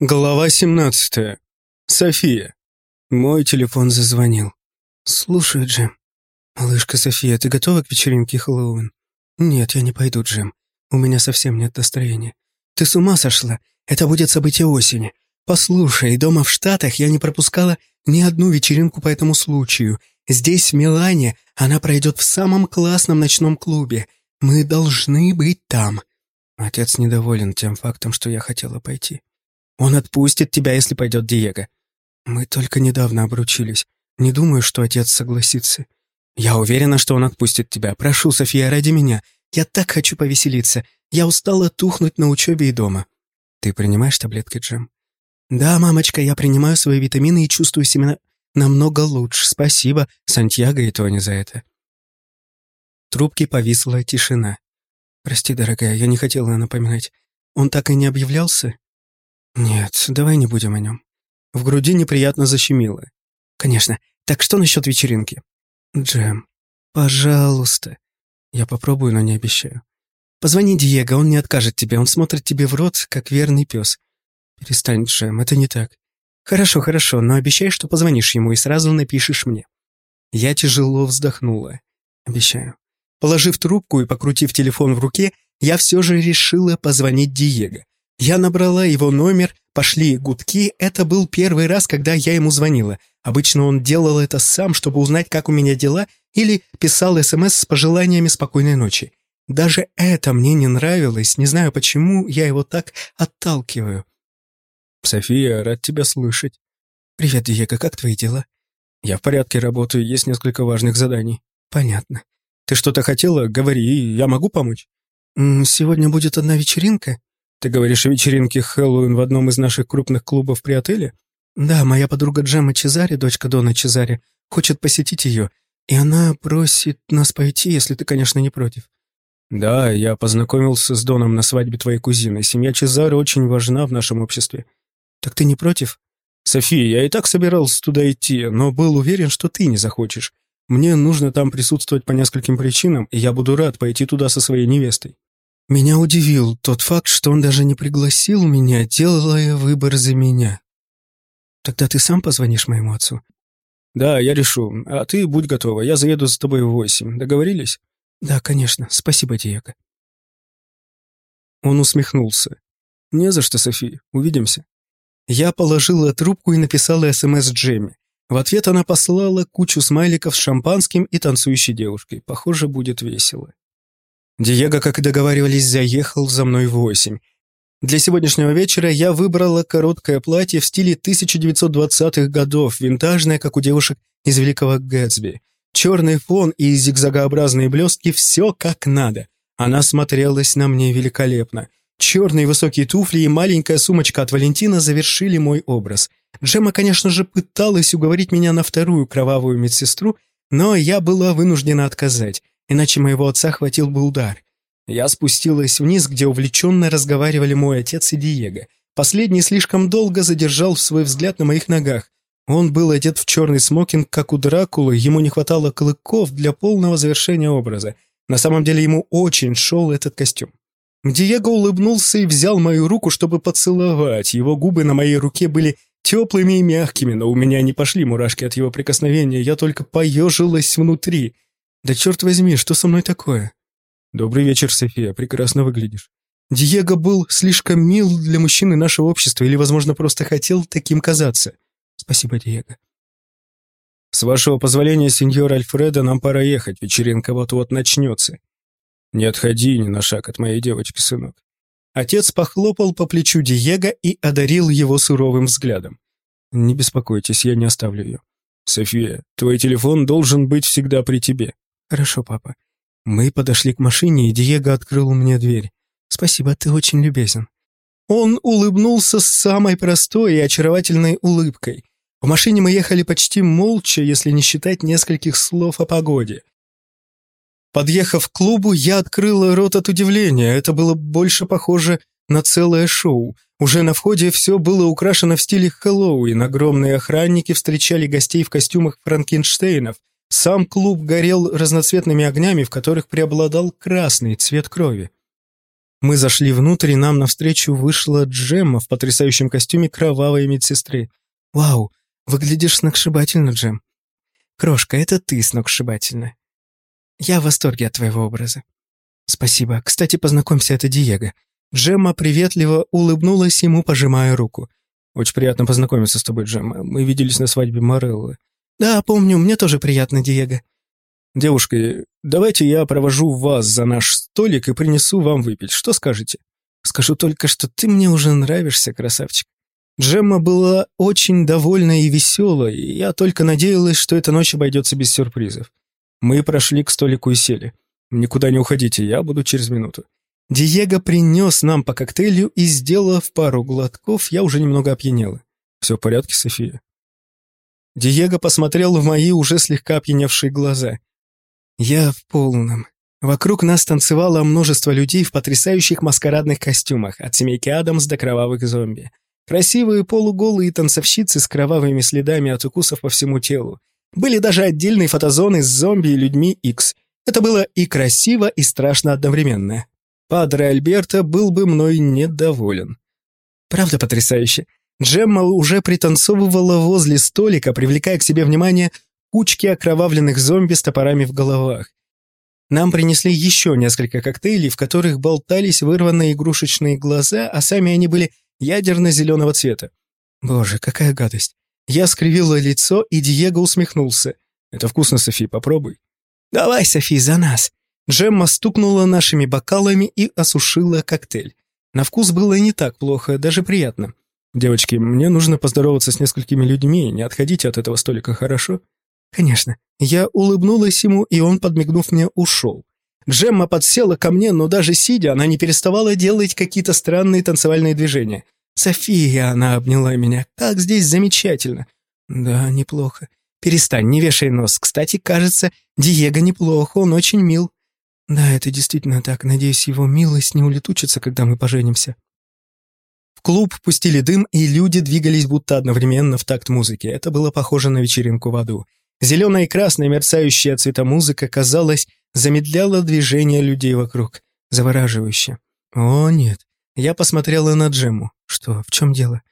Глава 17. София. Мой телефон зазвонил. «Слушай, Джем. Малышка София, ты готова к вечеринке Хэллоуин?» «Нет, я не пойду, Джем. У меня совсем нет настроения». «Ты с ума сошла? Это будет событие осени. Послушай, дома в Штатах я не пропускала ни одну вечеринку по этому случаю. Здесь, в Милане, она пройдет в самом классном ночном клубе. Мы должны быть там». Отец недоволен тем фактом, что я хотела пойти. Он отпустит тебя, если пойдет Диего. Мы только недавно обручились. Не думаю, что отец согласится. Я уверена, что он отпустит тебя. Прошу, София, ради меня. Я так хочу повеселиться. Я устала тухнуть на учебе и дома. Ты принимаешь таблетки, Джем? Да, мамочка, я принимаю свои витамины и чувствую себя намного лучше. Спасибо, Сантьяго и Тони за это. В трубке повисла тишина. Прости, дорогая, я не хотела напоминать. Он так и не объявлялся? «Нет, давай не будем о нем». В груди неприятно защемило. «Конечно. Так что насчет вечеринки?» «Джем, пожалуйста». «Я попробую, но не обещаю». «Позвони Диего, он не откажет тебе, он смотрит тебе в рот, как верный пес». «Перестань, Джем, это не так». «Хорошо, хорошо, но обещай, что позвонишь ему и сразу напишешь мне». Я тяжело вздохнула. «Обещаю». Положив трубку и покрутив телефон в руке, я все же решила позвонить Диего. Я набрала его номер, пошли гудки. Это был первый раз, когда я ему звонила. Обычно он делал это сам, чтобы узнать, как у меня дела, или писал СМС с пожеланиями спокойной ночи. Даже это мне не нравилось, не знаю почему я его так отталкиваю. «София, рад тебя слышать». «Привет, Диего, как твои дела?» «Я в порядке работаю, есть несколько важных заданий». «Понятно. Ты что-то хотела? Говори, я могу помочь?» «Сегодня будет одна вечеринка?» Ты говоришь о вечеринке Хэллоуин в одном из наших крупных клубов при отеле? Да, моя подруга Джема Чезари, дочка Дона Чезари, хочет посетить ее, и она просит нас пойти, если ты, конечно, не против. Да, я познакомился с Доном на свадьбе твоей кузины. Семья Чезари очень важна в нашем обществе. Так ты не против? София, я и так собирался туда идти, но был уверен, что ты не захочешь. Мне нужно там присутствовать по нескольким причинам, и я буду рад пойти туда со своей невестой. Меня удивил тот факт, что он даже не пригласил меня, делая выбор за меня. Тогда ты сам позвонишь моему отцу? Да, я решу. А ты будь готова, я заеду за тобой в восемь. Договорились? Да, конечно. Спасибо, Диего. Он усмехнулся. Не за что, Софи. Увидимся. Я положила трубку и написала СМС Джемми. В ответ она послала кучу смайликов с шампанским и танцующей девушкой. Похоже, будет весело. Диего, как и договаривались, заехал за мной в восемь. Для сегодняшнего вечера я выбрала короткое платье в стиле 1920-х годов, винтажное, как у девушек из Великого Гэтсби. Черный фон и зигзагообразные блестки – все как надо. Она смотрелась на мне великолепно. Черные высокие туфли и маленькая сумочка от Валентина завершили мой образ. Джема, конечно же, пыталась уговорить меня на вторую кровавую медсестру, но я была вынуждена отказать иначе моего отца хватил бы удар. Я спустилась вниз, где увлеченно разговаривали мой отец и Диего. Последний слишком долго задержал свой взгляд на моих ногах. Он был одет в черный смокинг, как у Дракулы, ему не хватало клыков для полного завершения образа. На самом деле ему очень шел этот костюм. Диего улыбнулся и взял мою руку, чтобы поцеловать. Его губы на моей руке были теплыми и мягкими, но у меня не пошли мурашки от его прикосновения, я только поежилась внутри — да черт возьми, что со мной такое? Добрый вечер, София, прекрасно выглядишь. Диего был слишком мил для мужчины нашего общества или, возможно, просто хотел таким казаться. Спасибо, Диего. С вашего позволения, сеньор Альфредо, нам пора ехать, вечеринка вот-вот начнется. Не отходи ни на шаг от моей девочки, сынок. Отец похлопал по плечу Диего и одарил его суровым взглядом. Не беспокойтесь, я не оставлю ее. София, твой телефон должен быть всегда при тебе. «Хорошо, папа». Мы подошли к машине, и Диего открыл мне дверь. «Спасибо, ты очень любезен». Он улыбнулся с самой простой и очаровательной улыбкой. В машине мы ехали почти молча, если не считать нескольких слов о погоде. Подъехав к клубу, я открыла рот от удивления. Это было больше похоже на целое шоу. Уже на входе все было украшено в стиле Хэллоуин. Огромные охранники встречали гостей в костюмах Франкенштейнов. Сам клуб горел разноцветными огнями, в которых преобладал красный цвет крови. Мы зашли внутрь, и нам навстречу вышла Джемма в потрясающем костюме кровавой медсестры. «Вау, выглядишь сногсшибательно, Джем. Крошка, это ты сногсшибательно. Я в восторге от твоего образа. Спасибо. Кстати, познакомься, это Диего. Джемма приветливо улыбнулась ему, пожимая руку. «Очень приятно познакомиться с тобой, Джемма. Мы виделись на свадьбе Мореллы». «Да, помню, мне тоже приятно, Диего». «Девушка, давайте я провожу вас за наш столик и принесу вам выпить. Что скажете?» «Скажу только, что ты мне уже нравишься, красавчик». Джемма была очень довольна и весела, и я только надеялась, что эта ночь обойдется без сюрпризов. Мы прошли к столику и сели. «Никуда не уходите, я буду через минуту». Диего принес нам по коктейлю, и, сделав пару глотков, я уже немного опьянела. «Все в порядке, София?» Диего посмотрел в мои уже слегка опьяневшие глаза. «Я в полном. Вокруг нас танцевало множество людей в потрясающих маскарадных костюмах, от семейки Адамс до кровавых зомби. Красивые полуголые танцовщицы с кровавыми следами от укусов по всему телу. Были даже отдельные фотозоны с зомби и людьми X. Это было и красиво, и страшно одновременно. Падре Альберто был бы мной недоволен. Правда потрясающе. Джемма уже пританцовывала возле столика, привлекая к себе внимание кучки окровавленных зомби с топорами в головах. Нам принесли еще несколько коктейлей, в которых болтались вырванные игрушечные глаза, а сами они были ядерно-зеленого цвета. Боже, какая гадость. Я скривила лицо, и Диего усмехнулся. «Это вкусно, Софи, попробуй». «Давай, Софи, за нас!» Джемма стукнула нашими бокалами и осушила коктейль. На вкус было не так плохо, даже приятно. «Девочки, мне нужно поздороваться с несколькими людьми, не отходите от этого столика, хорошо?» «Конечно». Я улыбнулась ему, и он, подмигнув мне, ушел. Джемма подсела ко мне, но даже сидя, она не переставала делать какие-то странные танцевальные движения. «София!» — она обняла меня. «Как здесь замечательно!» «Да, неплохо». «Перестань, не вешай нос. Кстати, кажется, Диего неплохо, он очень мил». Да, это действительно так. Надеюсь, его милость не улетучится, когда мы поженимся. В клуб пустили дым, и люди двигались будто одновременно в такт музыки. Это было похоже на вечеринку в аду. Зеленая и красная мерцающая цвета музыка, казалось, замедляла движение людей вокруг. Завораживающе. О, нет. Я посмотрела на Джему. Что, в чем дело?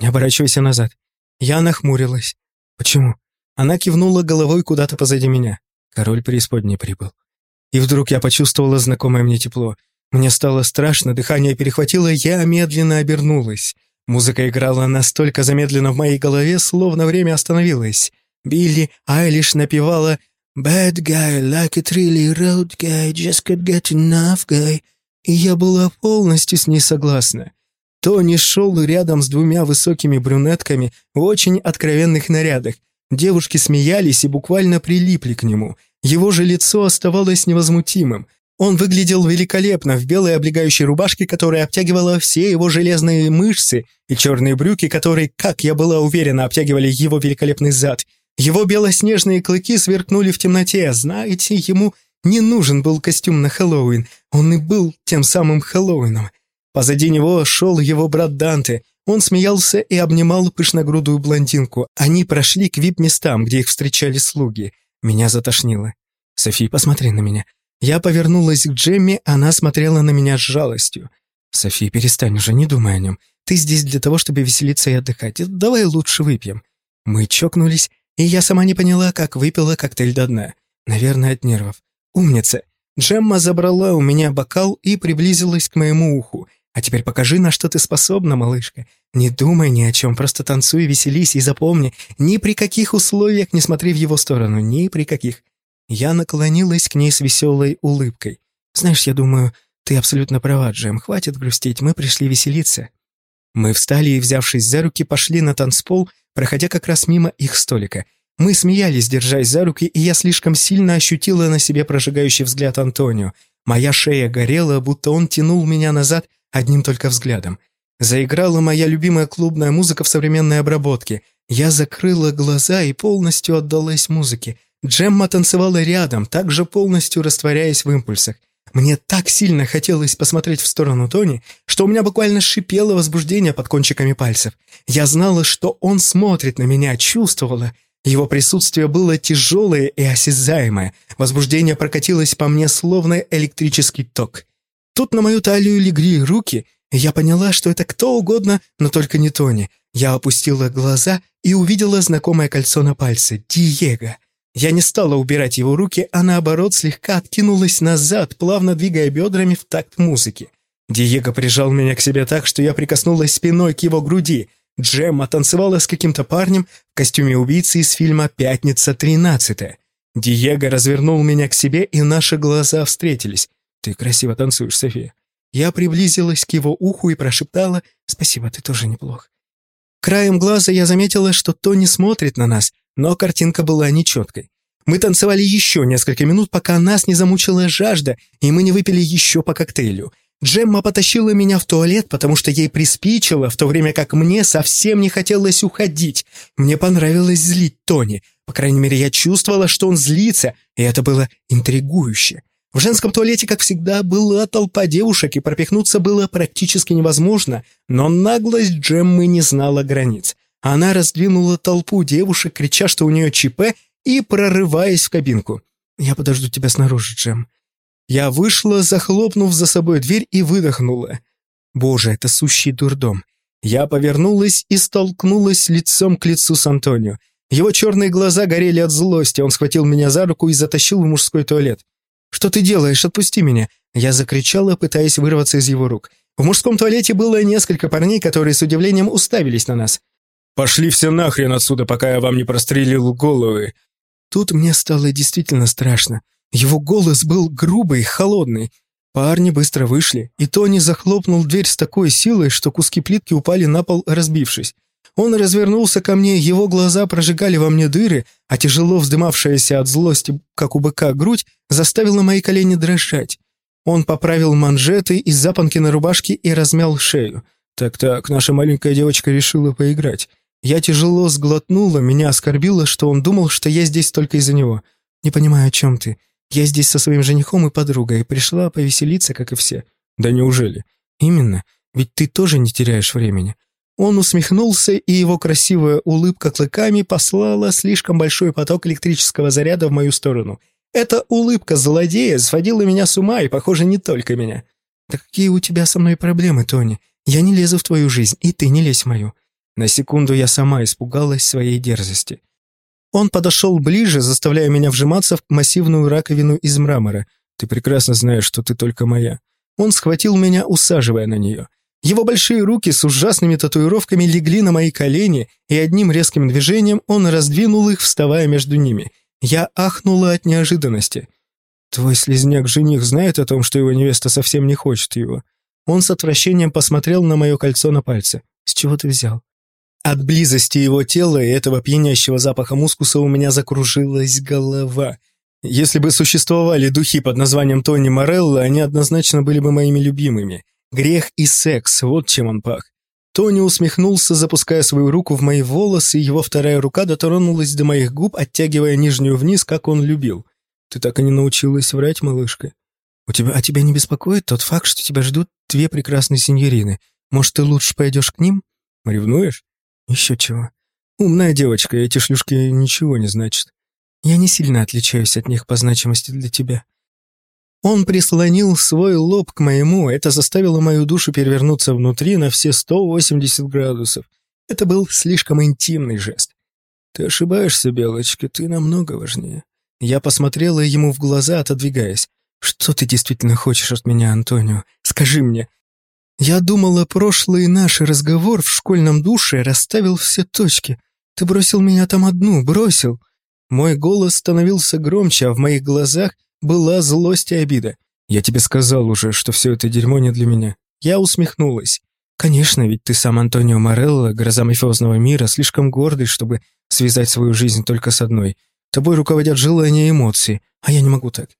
Не оборачивайся назад. Я нахмурилась. Почему? Она кивнула головой куда-то позади меня. Король преисподней прибыл. И вдруг я почувствовала знакомое мне тепло. Мне стало страшно, дыхание перехватило, я медленно обернулась. Музыка играла настолько замедленно в моей голове, словно время остановилось. Билли Айлиш напевала «Bad guy, like a really road guy, just can't get enough guy». И я была полностью с ней согласна. Тони шел рядом с двумя высокими брюнетками в очень откровенных нарядах. Девушки смеялись и буквально прилипли к нему. Его же лицо оставалось невозмутимым. Он выглядел великолепно в белой облегающей рубашке, которая обтягивала все его железные мышцы, и черные брюки, которые, как я была уверена, обтягивали его великолепный зад. Его белоснежные клыки сверкнули в темноте. Знаете, ему не нужен был костюм на Хэллоуин. Он и был тем самым Хэллоуином. Позади него шел его брат Данте. Он смеялся и обнимал пышногрудую блондинку. Они прошли к вип-местам, где их встречали слуги. Меня затошнило. «Софи, посмотри на меня». Я повернулась к Джемми, она смотрела на меня с жалостью. «Софи, перестань уже, не думай о нем. Ты здесь для того, чтобы веселиться и отдыхать. Давай лучше выпьем». Мы чокнулись, и я сама не поняла, как выпила коктейль до дна. Наверное, от нервов. «Умница!» Джемма забрала у меня бокал и приблизилась к моему уху. «А теперь покажи, на что ты способна, малышка. Не думай ни о чем, просто танцуй, веселись и запомни, ни при каких условиях не смотри в его сторону, ни при каких». Я наклонилась к ней с веселой улыбкой. «Знаешь, я думаю, ты абсолютно права, Джем, хватит грустить, мы пришли веселиться». Мы встали и, взявшись за руки, пошли на танцпол, проходя как раз мимо их столика. Мы смеялись, держась за руки, и я слишком сильно ощутила на себе прожигающий взгляд Антонио. Моя шея горела, будто он тянул меня назад одним только взглядом. Заиграла моя любимая клубная музыка в современной обработке. Я закрыла глаза и полностью отдалась музыке. Джемма танцевала рядом, также полностью растворяясь в импульсах. Мне так сильно хотелось посмотреть в сторону Тони, что у меня буквально шипело возбуждение под кончиками пальцев. Я знала, что он смотрит на меня, чувствовала. Его присутствие было тяжелое и осязаемое. Возбуждение прокатилось по мне словно электрический ток. Тут на мою талию легли руки, и я поняла, что это кто угодно, но только не Тони. Я опустила глаза и увидела знакомое кольцо на пальце — Диего. Я не стала убирать его руки, а наоборот слегка откинулась назад, плавно двигая бедрами в такт музыки. Диего прижал меня к себе так, что я прикоснулась спиной к его груди. Джемма танцевала с каким-то парнем в костюме убийцы из фильма «Пятница 13». Диего развернул меня к себе, и наши глаза встретились. «Ты красиво танцуешь, София». Я приблизилась к его уху и прошептала «Спасибо, ты тоже неплох». Краем глаза я заметила, что Тони смотрит на нас, но картинка была нечеткой. Мы танцевали еще несколько минут, пока нас не замучила жажда, и мы не выпили еще по коктейлю. Джемма потащила меня в туалет, потому что ей приспичило, в то время как мне совсем не хотелось уходить. Мне понравилось злить Тони. По крайней мере, я чувствовала, что он злится, и это было интригующе. В женском туалете, как всегда, была толпа девушек, и пропихнуться было практически невозможно, но наглость Джеммы не знала границ. Она раздвинула толпу девушек, крича, что у нее ЧП, и прорываясь в кабинку. «Я подожду тебя снаружи, Джем». Я вышла, захлопнув за собой дверь и выдохнула. Боже, это сущий дурдом. Я повернулась и столкнулась лицом к лицу с Антонио. Его черные глаза горели от злости, он схватил меня за руку и затащил в мужской туалет. «Что ты делаешь? Отпусти меня!» Я закричала, пытаясь вырваться из его рук. В мужском туалете было несколько парней, которые с удивлением уставились на нас. «Пошли все нахрен отсюда, пока я вам не прострелил головы!» Тут мне стало действительно страшно. Его голос был грубый, холодный. Парни быстро вышли, и Тони захлопнул дверь с такой силой, что куски плитки упали на пол, разбившись. Он развернулся ко мне, его глаза прожигали во мне дыры, а тяжело вздымавшаяся от злости, как у быка, грудь заставила мои колени дрожать. Он поправил манжеты из запонки на рубашке и размял шею. Так-так, наша маленькая девочка решила поиграть. Я тяжело сглотнула, меня оскорбило, что он думал, что я здесь только из-за него. Не понимаю, о чем ты. Я здесь со своим женихом и подругой, пришла повеселиться, как и все. Да неужели? Именно. Ведь ты тоже не теряешь времени. Он усмехнулся, и его красивая улыбка клыками послала слишком большой поток электрического заряда в мою сторону. Эта улыбка злодея сводила меня с ума, и, похоже, не только меня. «Да какие у тебя со мной проблемы, Тони? Я не лезу в твою жизнь, и ты не лезь в мою». На секунду я сама испугалась своей дерзости. Он подошел ближе, заставляя меня вжиматься в массивную раковину из мрамора. «Ты прекрасно знаешь, что ты только моя». Он схватил меня, усаживая на нее. Его большие руки с ужасными татуировками легли на мои колени, и одним резким движением он раздвинул их, вставая между ними. Я ахнула от неожиданности. «Твой слезняк-жених знает о том, что его невеста совсем не хочет его?» Он с отвращением посмотрел на мое кольцо на пальце. «С чего ты взял?» От близости его тела и этого пьянящего запаха мускуса у меня закружилась голова. Если бы существовали духи под названием Тони Морелло, они однозначно были бы моими любимыми. Грех и секс, вот чем он пах. Тони усмехнулся, запуская свою руку в мои волосы, и его вторая рука дотронулась до моих губ, оттягивая нижнюю вниз, как он любил. «Ты так и не научилась врать, малышка? У тебя, а тебя не беспокоит тот факт, что тебя ждут две прекрасные сеньорины? Может, ты лучше пойдешь к ним? Ревнуешь? Еще чего. Умная девочка, эти шлюшки ничего не значат. Я не сильно отличаюсь от них по значимости для тебя. Он прислонил свой лоб к моему, это заставило мою душу перевернуться внутри на все 180 градусов. Это был слишком интимный жест. «Ты ошибаешься, Белочка, ты намного важнее». Я посмотрела ему в глаза, отодвигаясь. «Что ты действительно хочешь от меня, Антонио? Скажи мне». Я думала, прошлый наш разговор в школьном душе расставил все точки. Ты бросил меня там одну, бросил. Мой голос становился громче, а в моих глазах была злость и обида. «Я тебе сказал уже, что все это дерьмо не для меня». Я усмехнулась. «Конечно, ведь ты сам Антонио Морелло, гроза мафиозного мира, слишком гордый, чтобы связать свою жизнь только с одной. Тобой руководят желания и эмоции, а я не могу так».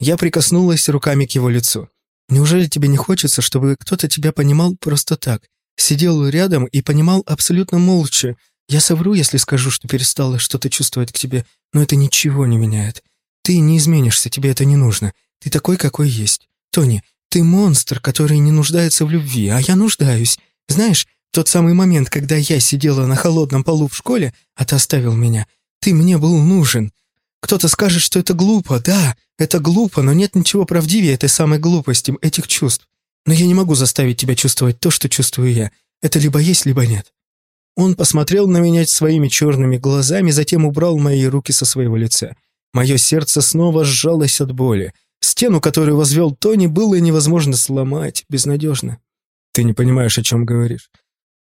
Я прикоснулась руками к его лицу. «Неужели тебе не хочется, чтобы кто-то тебя понимал просто так? Сидел рядом и понимал абсолютно молча. Я совру, если скажу, что перестала что-то чувствовать к тебе, но это ничего не меняет. Ты не изменишься, тебе это не нужно. Ты такой, какой есть. Тони, ты монстр, который не нуждается в любви, а я нуждаюсь. Знаешь, тот самый момент, когда я сидела на холодном полу в школе, а ты оставил меня, ты мне был нужен. Кто-то скажет, что это глупо, да, Это глупо, но нет ничего правдивее этой самой глупости, этих чувств. Но я не могу заставить тебя чувствовать то, что чувствую я. Это либо есть, либо нет». Он посмотрел на меня своими черными глазами, затем убрал мои руки со своего лица. Мое сердце снова сжалось от боли. Стену, которую возвел Тони, было невозможно сломать, безнадежно. «Ты не понимаешь, о чем говоришь.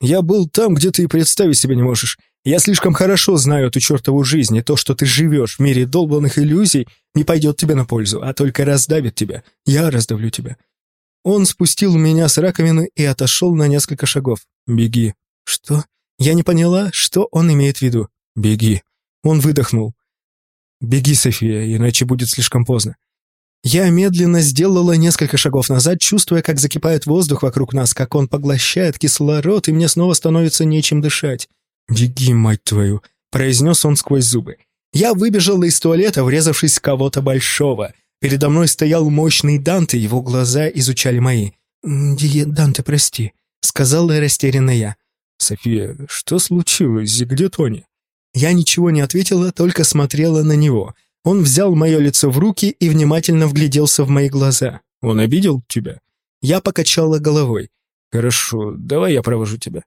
Я был там, где ты и представить себе не можешь. Я слишком хорошо знаю эту чертову жизнь, и то, что ты живешь в мире долбанных иллюзий, не пойдет тебе на пользу, а только раздавит тебя. Я раздавлю тебя». Он спустил меня с раковины и отошел на несколько шагов. «Беги». «Что?» Я не поняла, что он имеет в виду. «Беги». Он выдохнул. «Беги, София, иначе будет слишком поздно». Я медленно сделала несколько шагов назад, чувствуя, как закипает воздух вокруг нас, как он поглощает кислород, и мне снова становится нечем дышать. «Беги, мать твою!» — произнес он сквозь зубы. Я выбежала из туалета, врезавшись в кого-то большого. Передо мной стоял мощный Данте, его глаза изучали мои. «Дие, Данте, прости», — сказала растерянно я. «София, что случилось? Где Тони?» Я ничего не ответила, только смотрела на него. Он взял мое лицо в руки и внимательно вгляделся в мои глаза. «Он обидел тебя?» Я покачала головой. «Хорошо, давай я провожу тебя».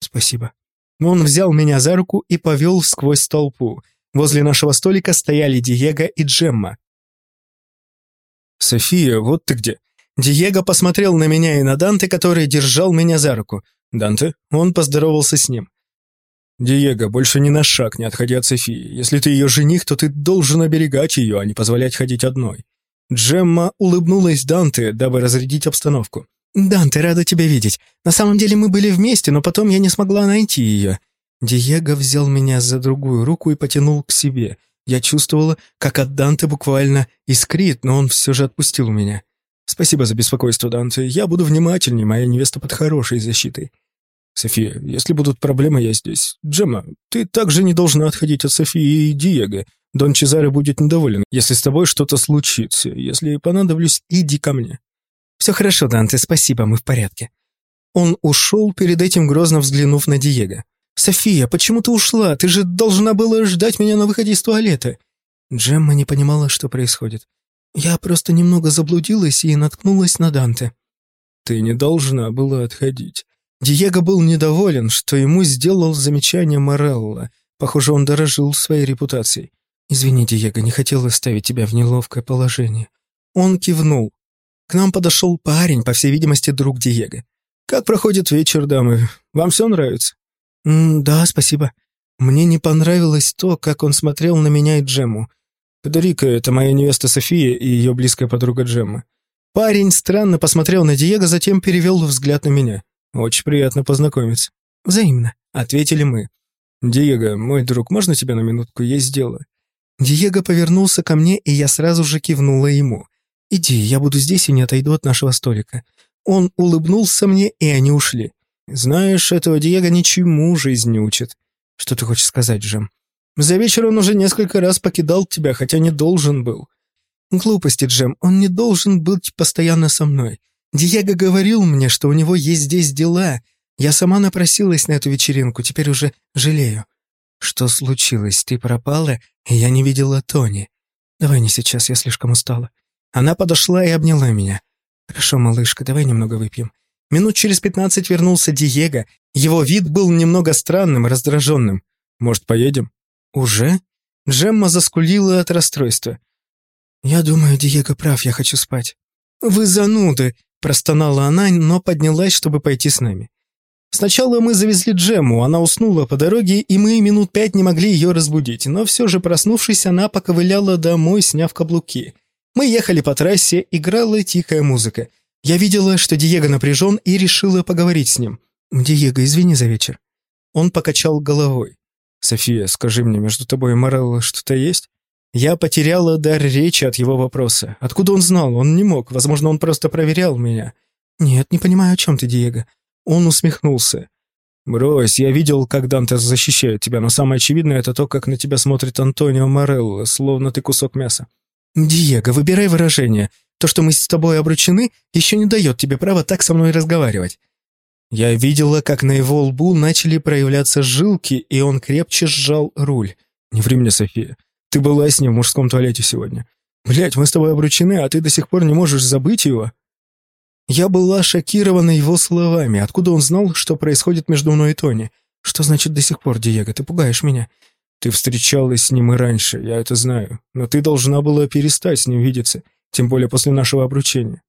«Спасибо». Он взял меня за руку и повел сквозь толпу. Возле нашего столика стояли Диего и Джемма. «София, вот ты где!» Диего посмотрел на меня и на Данте, который держал меня за руку. «Данте?» Он поздоровался с ним. «Диего, больше ни на шаг не отходи от Софии. Если ты ее жених, то ты должен оберегать ее, а не позволять ходить одной». Джемма улыбнулась Данте, дабы разрядить обстановку. «Данте, рада тебя видеть. На самом деле мы были вместе, но потом я не смогла найти ее». Диего взял меня за другую руку и потянул к себе. Я чувствовала, как от Данте буквально искрит, но он все же отпустил меня. «Спасибо за беспокойство, Данте. Я буду внимательней, моя невеста под хорошей защитой». «София, если будут проблемы, я здесь. Джемма, ты также не должна отходить от Софии и Диего. Дон Чезаре будет недоволен, если с тобой что-то случится. Если понадоблюсь, иди ко мне». «Все хорошо, Данте, спасибо, мы в порядке». Он ушел, перед этим грозно взглянув на Диего. «София, почему ты ушла? Ты же должна была ждать меня на выходе из туалета». Джемма не понимала, что происходит. «Я просто немного заблудилась и наткнулась на Данте». «Ты не должна была отходить. Диего был недоволен, что ему сделал замечание Морелло. Похоже, он дорожил своей репутацией. «Извини, Диего, не хотел оставить тебя в неловкое положение». Он кивнул. К нам подошел парень, по всей видимости, друг Диего. «Как проходит вечер, дамы? Вам все нравится?» М «Да, спасибо. Мне не понравилось то, как он смотрел на меня и Джему. Федерика — это моя невеста София и ее близкая подруга Джемма». Парень странно посмотрел на Диего, затем перевел взгляд на меня. «Очень приятно познакомиться». «Взаимно», — ответили мы. «Диего, мой друг, можно тебя на минутку? Есть дело». Диего повернулся ко мне, и я сразу же кивнула ему. «Иди, я буду здесь и не отойду от нашего столика». Он улыбнулся мне, и они ушли. «Знаешь, этого Диего ничему жизнь не учит». «Что ты хочешь сказать, Джем?» «За вечер он уже несколько раз покидал тебя, хотя не должен был». «Глупости, Джем, он не должен быть постоянно со мной. Диего говорил мне, что у него есть здесь дела. Я сама напросилась на эту вечеринку, теперь уже жалею. Что случилось? Ты пропала, и я не видела Тони. Давай не сейчас, я слишком устала. Она подошла и обняла меня. Хорошо, малышка, давай немного выпьем. Минут через пятнадцать вернулся Диего. Его вид был немного странным, раздраженным. Может, поедем? Уже? Джемма заскулила от расстройства. Я думаю, Диего прав, я хочу спать. Вы зануды, Простонала она, но поднялась, чтобы пойти с нами. Сначала мы завезли Джему, она уснула по дороге, и мы минут пять не могли ее разбудить, но все же, проснувшись, она поковыляла домой, сняв каблуки. Мы ехали по трассе, играла тихая музыка. Я видела, что Диего напряжен, и решила поговорить с ним. «Диего, извини за вечер». Он покачал головой. «София, скажи мне, между тобой и Морелло что-то есть?» Я потеряла дар речи от его вопроса. Откуда он знал? Он не мог. Возможно, он просто проверял меня. «Нет, не понимаю, о чем ты, Диего». Он усмехнулся. «Брось, я видел, как Данте защищает тебя, но самое очевидное — это то, как на тебя смотрит Антонио Морелло, словно ты кусок мяса». «Диего, выбирай выражение. То, что мы с тобой обручены, еще не дает тебе права так со мной разговаривать». Я видела, как на его лбу начали проявляться жилки, и он крепче сжал руль. «Не ври мне, София. Ты была с ним в мужском туалете сегодня. Блядь, мы с тобой обручены, а ты до сих пор не можешь забыть его?» Я была шокирована его словами. Откуда он знал, что происходит между мной и Тони? Что значит до сих пор, Диего? Ты пугаешь меня. Ты встречалась с ним и раньше, я это знаю. Но ты должна была перестать с ним видеться, тем более после нашего обручения.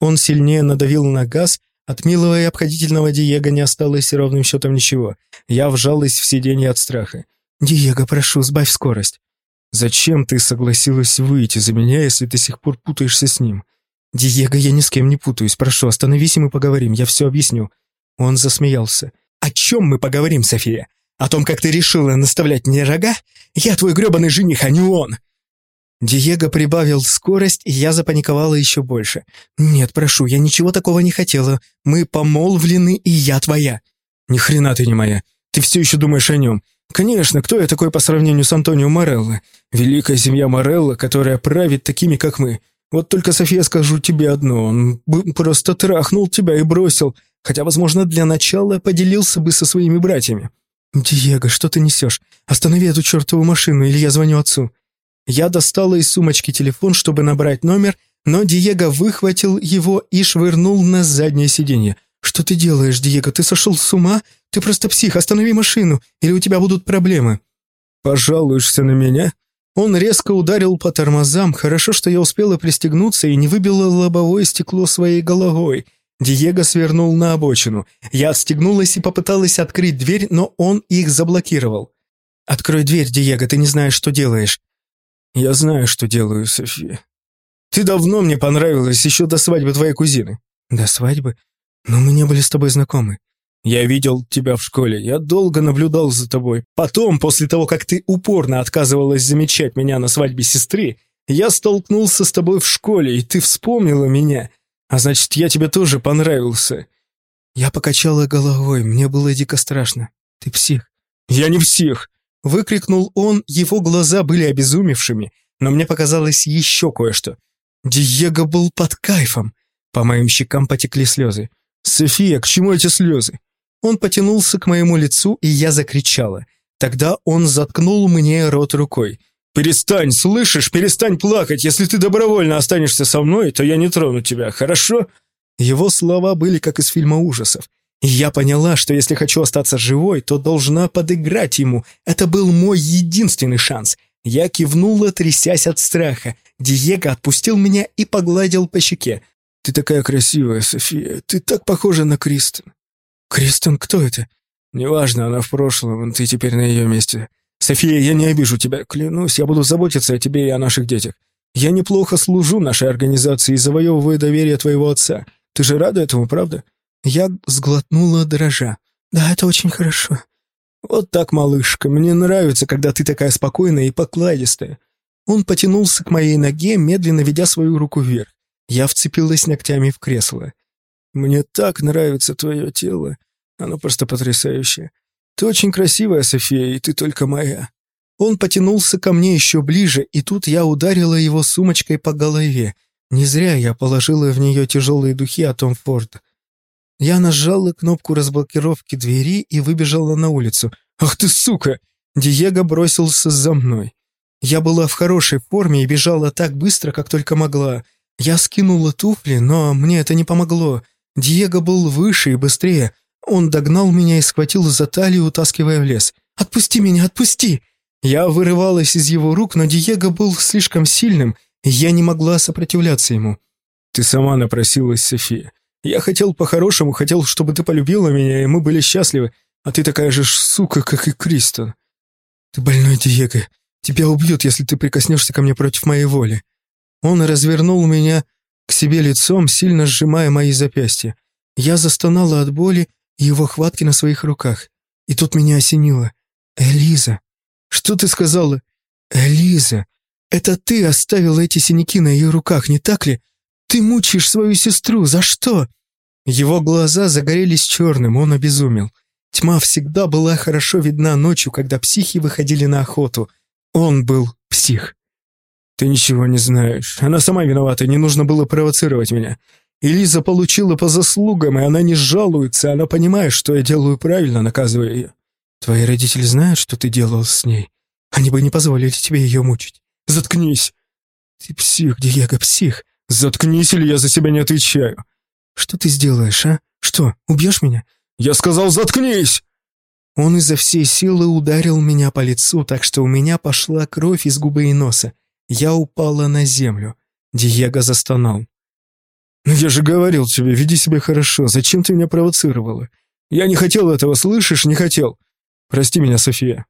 Он сильнее надавил на газ, от милого и обходительного Диего не осталось ровным счетом ничего. Я вжалась в сиденье от страха. «Диего, прошу, сбавь скорость». «Зачем ты согласилась выйти за меня, если до сих пор путаешься с ним?» «Диего, я ни с кем не путаюсь. Прошу, остановись, и мы поговорим. Я все объясню». Он засмеялся. «О чем мы поговорим, София? О том, как ты решила наставлять мне рога? Я твой гребаный жених, а не он!» Диего прибавил скорость, и я запаниковала еще больше. «Нет, прошу, я ничего такого не хотела. Мы помолвлены, и я твоя». «Ни хрена ты не моя. Ты все еще думаешь о нем. Конечно, кто я такой по сравнению с Антонио Морелло? Великая семья Морелло, которая правит такими, как мы. Вот только, София, скажу тебе одно. Он бы просто трахнул тебя и бросил. Хотя, возможно, для начала поделился бы со своими братьями». «Диего, что ты несешь? Останови эту чертову машину, или я звоню отцу». Я достала из сумочки телефон, чтобы набрать номер, но Диего выхватил его и швырнул на заднее сиденье. «Что ты делаешь, Диего? Ты сошел с ума? Ты просто псих, останови машину, или у тебя будут проблемы». «Пожалуешься на меня?» Он резко ударил по тормозам. Хорошо, что я успела пристегнуться и не выбила лобовое стекло своей головой. Диего свернул на обочину. Я отстегнулась и попыталась открыть дверь, но он их заблокировал. «Открой дверь, Диего, ты не знаешь, что делаешь». «Я знаю, что делаю, София. Ты давно мне понравилась, еще до свадьбы твоей кузины». «До свадьбы? Но мы не были с тобой знакомы». «Я видел тебя в школе, я долго наблюдал за тобой. Потом, после того, как ты упорно отказывалась замечать меня на свадьбе сестры, я столкнулся с тобой в школе, и ты вспомнила меня. А значит, я тебе тоже понравился». Я покачала головой, мне было дико страшно. «Ты псих». «Я не псих. Выкрикнул он, его глаза были обезумевшими, но мне показалось еще кое-что. Диего был под кайфом. По моим щекам потекли слезы. «София, к чему эти слезы?» Он потянулся к моему лицу, и я закричала. Тогда он заткнул мне рот рукой. «Перестань, слышишь? Перестань плакать. Если ты добровольно останешься со мной, то я не трону тебя, хорошо?» Его слова были как из фильма ужасов. Я поняла, что если хочу остаться живой, то должна подыграть ему. Это был мой единственный шанс. Я кивнула, трясясь от страха. Диего отпустил меня и погладил по щеке. «Ты такая красивая, София. Ты так похожа на Кристен». «Кристен? Кто это?» «Неважно, она в прошлом, ты теперь на ее месте. София, я не обижу тебя, клянусь, я буду заботиться о тебе и о наших детях. Я неплохо служу нашей организации и завоевываю доверие твоего отца. Ты же рада этому, правда?» Я сглотнула дрожа. «Да, это очень хорошо». «Вот так, малышка, мне нравится, когда ты такая спокойная и покладистая». Он потянулся к моей ноге, медленно ведя свою руку вверх. Я вцепилась ногтями в кресло. «Мне так нравится твое тело. Оно просто потрясающее. Ты очень красивая, София, и ты только моя». Он потянулся ко мне еще ближе, и тут я ударила его сумочкой по голове. Не зря я положила в нее тяжелые духи от Том Форда. Я нажала кнопку разблокировки двери и выбежала на улицу. «Ах ты сука!» Диего бросился за мной. Я была в хорошей форме и бежала так быстро, как только могла. Я скинула туфли, но мне это не помогло. Диего был выше и быстрее. Он догнал меня и схватил за талию, утаскивая в лес. «Отпусти меня, отпусти!» Я вырывалась из его рук, но Диего был слишком сильным, и я не могла сопротивляться ему. «Ты сама напросилась, София. Я хотел по-хорошему, хотел, чтобы ты полюбила меня, и мы были счастливы, а ты такая же сука, как и Кристен. Ты больной, Диего. Тебя убьют, если ты прикоснешься ко мне против моей воли. Он развернул меня к себе лицом, сильно сжимая мои запястья. Я застонала от боли и его хватки на своих руках. И тут меня осенило. «Элиза! Что ты сказала?» «Элиза! Это ты оставила эти синяки на ее руках, не так ли? Ты мучаешь свою сестру, за что?» Его глаза загорелись черным, он обезумел. Тьма всегда была хорошо видна ночью, когда психи выходили на охоту. Он был псих. «Ты ничего не знаешь. Она сама виновата, не нужно было провоцировать меня. Элиза получила по заслугам, и она не жалуется, она понимает, что я делаю правильно, наказывая ее. Твои родители знают, что ты делал с ней. Они бы не позволили тебе ее мучить. Заткнись!» Ты псих, Диего, псих. Заткнись, или я за себя не отвечаю. Что ты сделаешь, а? Что, убьешь меня? Я сказал, заткнись! Он изо всей силы ударил меня по лицу, так что у меня пошла кровь из губы и носа. Я упала на землю. Диего застонал. «Ну я же говорил тебе, веди себя хорошо. Зачем ты меня провоцировала? Я не хотел этого, слышишь? Не хотел. Прости меня, София».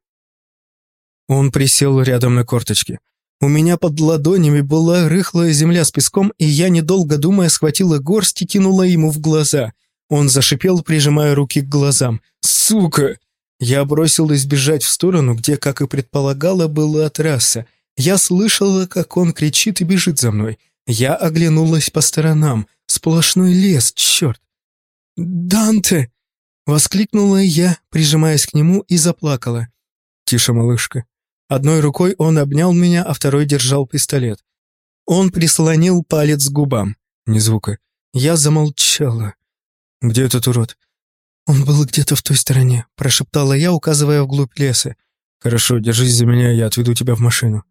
Он присел рядом на корточки. У меня под ладонями была рыхлая земля с песком, и я, недолго думая, схватила горсть и кинула ему в глаза. Он зашипел, прижимая руки к глазам. «Сука!» Я бросилась бежать в сторону, где, как и предполагала, была трасса. Я слышала, как он кричит и бежит за мной. Я оглянулась по сторонам. Сплошной лес, черт. «Данте!» — воскликнула я, прижимаясь к нему, и заплакала. «Тише, малышка». Одной рукой он обнял меня, а второй держал пистолет. Он прислонил палец к губам. Ни звука. Я замолчала. «Где этот урод?» «Он был где-то в той стороне», — прошептала я, указывая вглубь леса. «Хорошо, держись за меня, я отведу тебя в машину».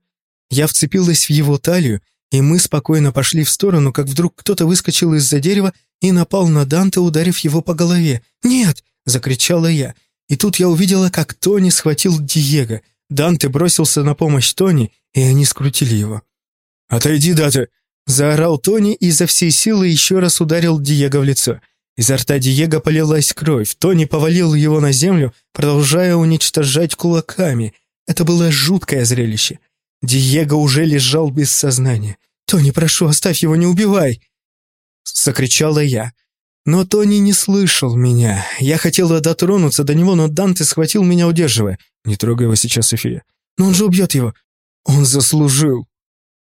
Я вцепилась в его талию, и мы спокойно пошли в сторону, как вдруг кто-то выскочил из-за дерева и напал на Данте, ударив его по голове. «Нет!» — закричала я. И тут я увидела, как Тони схватил Диего. Данте бросился на помощь Тони, и они скрутили его. «Отойди, Дата!» — заорал Тони и изо всей силы еще раз ударил Диего в лицо. Изо рта Диего полилась кровь. Тони повалил его на землю, продолжая уничтожать кулаками. Это было жуткое зрелище. Диего уже лежал без сознания. «Тони, прошу, оставь его, не убивай!» Закричала я. Но Тони не слышал меня. Я хотела дотронуться до него, но Данте схватил меня, удерживая. «Не трогай его сейчас, София». «Но он же убьет его». «Он заслужил».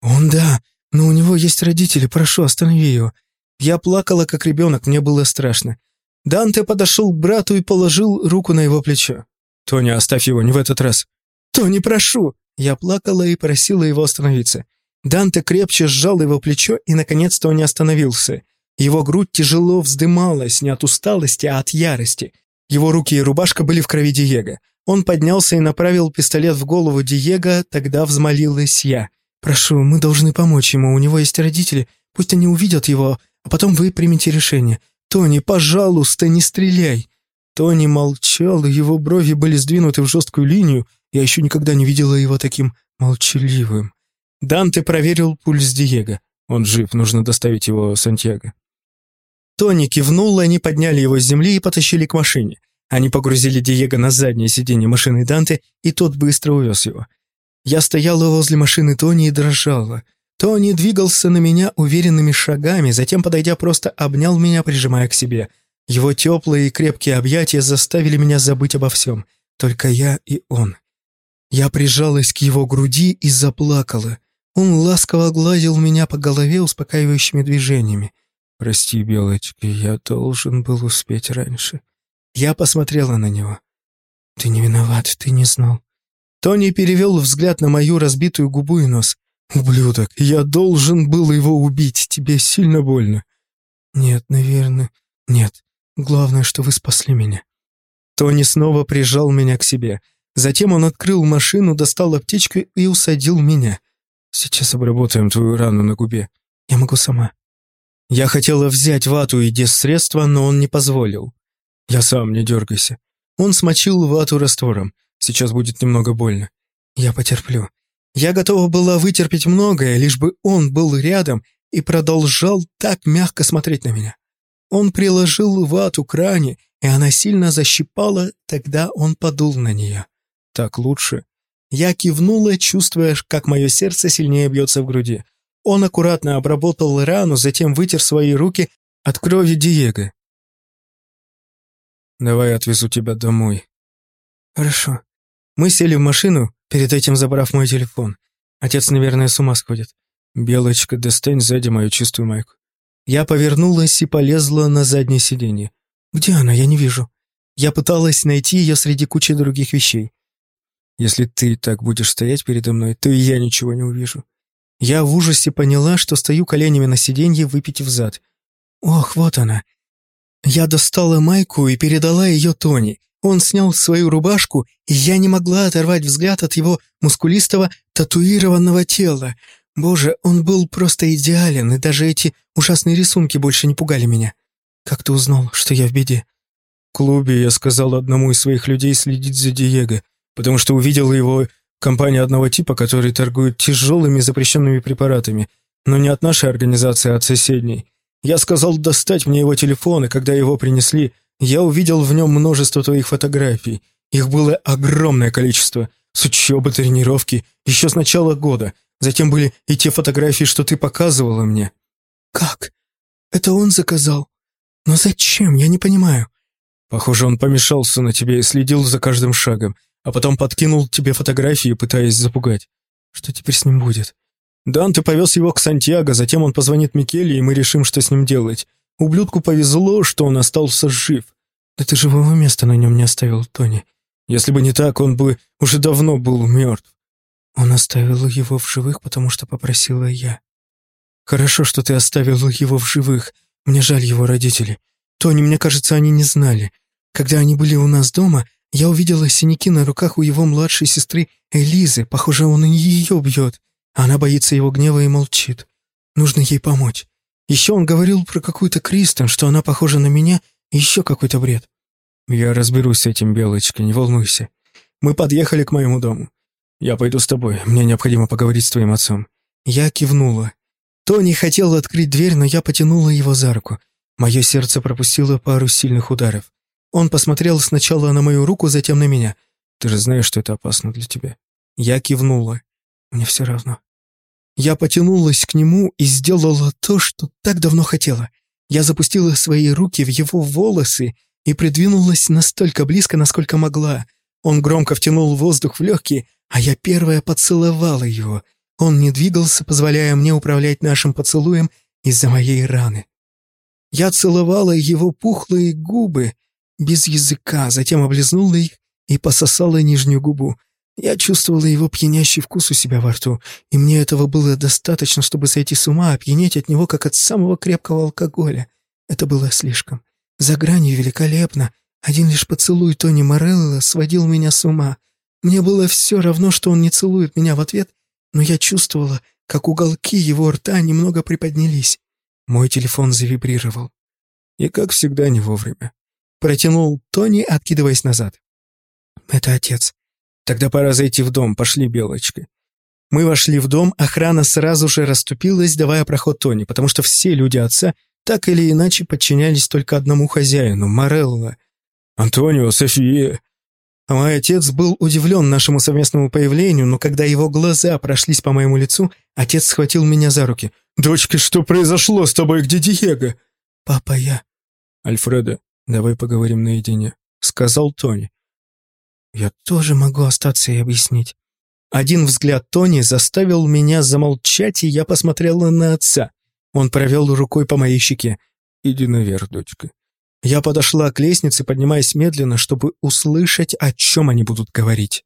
«Он да, но у него есть родители, прошу, останови его». Я плакала, как ребенок, мне было страшно. Данте подошел к брату и положил руку на его плечо. «Тони, оставь его, не в этот раз». «Тони, прошу!» Я плакала и просила его остановиться. Данте крепче сжал его плечо, и, наконец-то, он не остановился. Его грудь тяжело вздымалась, не от усталости, а от ярости. Его руки и рубашка были в крови Диего. Он поднялся и направил пистолет в голову Диего, тогда взмолилась я. «Прошу, мы должны помочь ему, у него есть родители, пусть они увидят его, а потом вы примете решение. Тони, пожалуйста, не стреляй!» Тони молчал, его брови были сдвинуты в жесткую линию. Я еще никогда не видела его таким молчаливым. Данте проверил пульс Диего. Он жив, нужно доставить его Сантьяго. Тони кивнул, и они подняли его с земли и потащили к машине. Они погрузили Диего на заднее сиденье машины Данте, и тот быстро увез его. Я стояла возле машины Тони и дрожала. Тони двигался на меня уверенными шагами, затем, подойдя, просто обнял меня, прижимая к себе. Его теплые и крепкие объятия заставили меня забыть обо всем. Только я и он. Я прижалась к его груди и заплакала. Он ласково гладил меня по голове успокаивающими движениями. «Прости, Белочка, я должен был успеть раньше». Я посмотрела на него. «Ты не виноват, ты не знал». Тони перевел взгляд на мою разбитую губу и нос. «Ублюдок, я должен был его убить, тебе сильно больно». «Нет, наверное, нет. Главное, что вы спасли меня». Тони снова прижал меня к себе. Затем он открыл машину, достал аптечку и усадил меня. «Сейчас обработаем твою рану на губе. Я могу сама». Я хотела взять вату и дезсредства, но он не позволил. «Я сам, не дергайся». Он смочил вату раствором. Сейчас будет немного больно. Я потерплю. Я готова была вытерпеть многое, лишь бы он был рядом и продолжал так мягко смотреть на меня. Он приложил вату к ране, и она сильно защипала, тогда он подул на нее. Так лучше. Я кивнула, чувствуя, как мое сердце сильнее бьется в груди. Он аккуратно обработал рану, затем вытер свои руки от крови Диего. «Давай отвезу тебя домой». «Хорошо». Мы сели в машину, перед этим забрав мой телефон. Отец, наверное, с ума сходит. «Белочка, достань сзади мою чистую майку». Я повернулась и полезла на заднее сиденье. «Где она? Я не вижу». Я пыталась найти ее среди кучи других вещей. «Если ты так будешь стоять передо мной, то и я ничего не увижу». Я в ужасе поняла, что стою коленями на сиденье, выпитив зад. «Ох, вот она». Я достала майку и передала ее Тони. Он снял свою рубашку, и я не могла оторвать взгляд от его мускулистого, татуированного тела. Боже, он был просто идеален, и даже эти ужасные рисунки больше не пугали меня. Как ты узнал, что я в беде? В клубе я сказал одному из своих людей следить за Диего, потому что увидел его компания одного типа, который торгует тяжелыми запрещенными препаратами, но не от нашей организации, а от соседней. Я сказал достать мне его телефон, и когда его принесли, я увидел в нем множество твоих фотографий. Их было огромное количество, с учебы, тренировки, еще с начала года. Затем были и те фотографии, что ты показывала мне». «Как? Это он заказал? Но зачем? Я не понимаю». «Похоже, он помешался на тебе и следил за каждым шагом, а потом подкинул тебе фотографии, пытаясь запугать. Что теперь с ним будет?» «Данте повез его к Сантьяго, затем он позвонит Микеле, и мы решим, что с ним делать. Ублюдку повезло, что он остался жив». «Да ты живого места на нем не оставил, Тони». «Если бы не так, он бы уже давно был мертв. Он оставил его в живых, потому что попросила я. Хорошо, что ты оставил его в живых. Мне жаль его родителей. Тони, мне кажется, они не знали. Когда они были у нас дома, я увидела синяки на руках у его младшей сестры Элизы. Похоже, он и ее бьет. Она боится его гнева и молчит. Нужно ей помочь. Еще он говорил про какую-то Кристен, что она похожа на меня, и еще какой-то бред. Я разберусь с этим, Белочка, не волнуйся. Мы подъехали к моему дому. «Я пойду с тобой. Мне необходимо поговорить с твоим отцом». Я кивнула. Тони хотел открыть дверь, но я потянула его за руку. Мое сердце пропустило пару сильных ударов. Он посмотрел сначала на мою руку, затем на меня. «Ты же знаешь, что это опасно для тебя». Я кивнула. Мне все равно. Я потянулась к нему и сделала то, что так давно хотела. Я запустила свои руки в его волосы и придвинулась настолько близко, насколько могла. Он громко втянул воздух в легкие, а я первая поцеловала его. Он не двигался, позволяя мне управлять нашим поцелуем из-за моей раны. Я целовала его пухлые губы без языка, затем облизнула их и пососала нижнюю губу. Я чувствовала его пьянящий вкус у себя во рту, и мне этого было достаточно, чтобы сойти с ума, опьянеть от него, как от самого крепкого алкоголя. Это было слишком. За гранью великолепно. Один лишь поцелуй Тони Морелло сводил меня с ума — мне было все равно, что он не целует меня в ответ, но я чувствовала, как уголки его рта немного приподнялись. Мой телефон завибрировал. И, как всегда, не вовремя. Протянул Тони, откидываясь назад. «Это отец. Тогда пора зайти в дом. Пошли, Белочка». Мы вошли в дом, охрана сразу же расступилась, давая проход Тони, потому что все люди отца так или иначе подчинялись только одному хозяину, Морелло. «Антонио, София!» А мой отец был удивлен нашему совместному появлению, но когда его глаза прошлись по моему лицу, отец схватил меня за руки. «Дочка, что произошло с тобой? Где Диего?» «Папа, я...» «Альфредо, давай поговорим наедине», — сказал Тони. «Я тоже могу остаться и объяснить». Один взгляд Тони заставил меня замолчать, и я посмотрела на отца. Он провел рукой по моей щеке. «Иди наверх, дочка. Я подошла к лестнице, поднимаясь медленно, чтобы услышать, о чем они будут говорить.